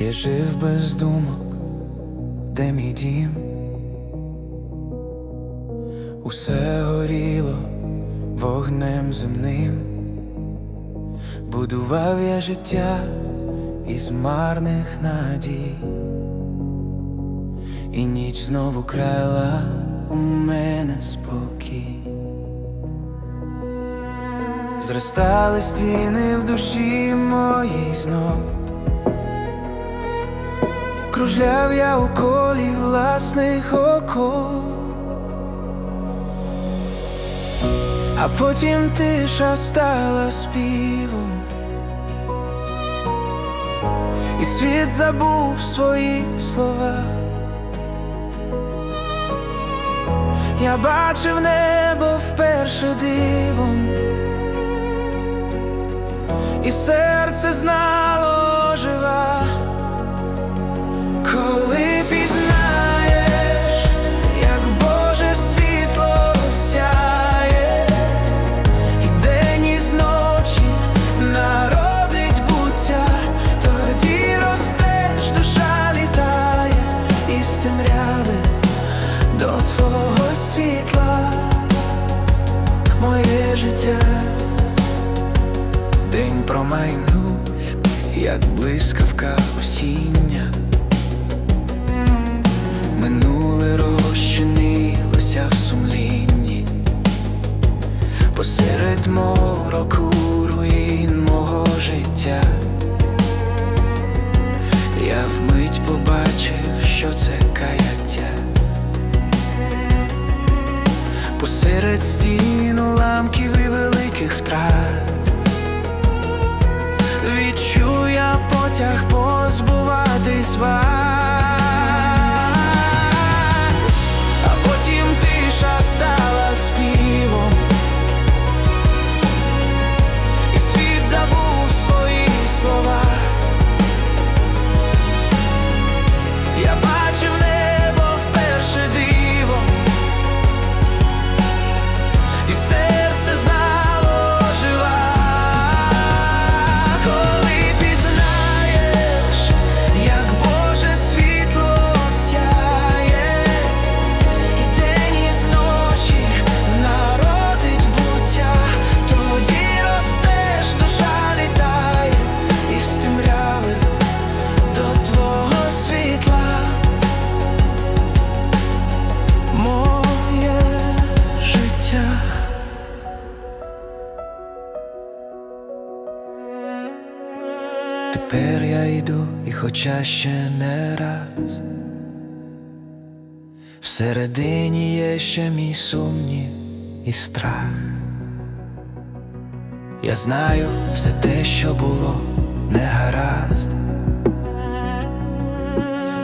Я жив без думок, де мій дім, усе горіло вогнем земним, будував я життя із марних надій, і ніч знову крала у мене спокій. Зростали стіни в душі моїй знов. Кружляв я у колі власних оков, а потім тиша стала співом, і світ забув свої слова. Я бачив небо вперше дивом, і серце знало промайнув, як блискавка осіння. Минуле розчинилося в сумлінні, посеред мороку руїн мого життя. Я вмить побачив, що це каяття. Посеред стін я хоча ще не раз, всередині є ще мій сумнів і страх. Я знаю все те, що було не гаразд,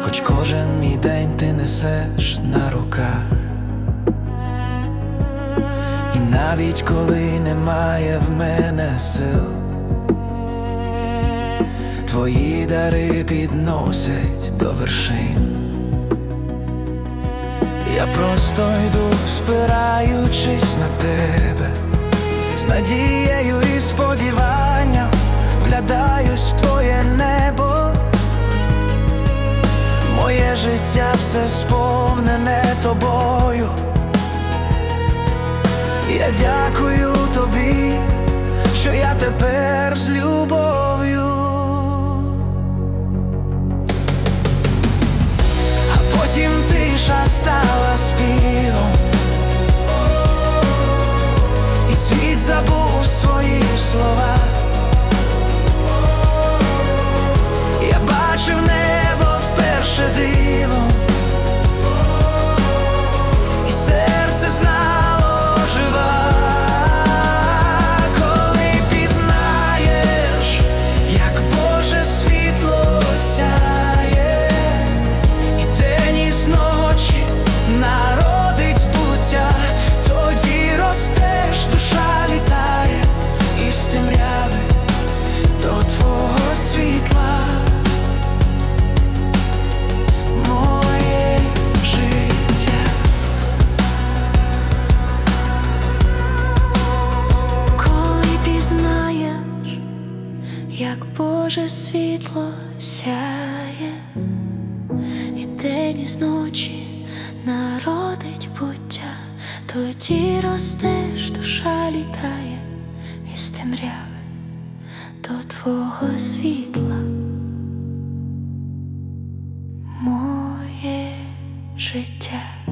хоч кожен мій день ти несеш на руках. І навіть коли немає в мене сил. Твої дари підносять до вершин. Я просто йду, спираючись на тебе, з надією і сподіванням вглядаюсь в твоє небо. Моє життя все сповнене тобою. Я дякую тобі, що я тепер з любов'ю. Свої Боже світло сяє, і день із ночі народить буття, тоді ростеш, душа літає із темряви до твого світла. Моє життя.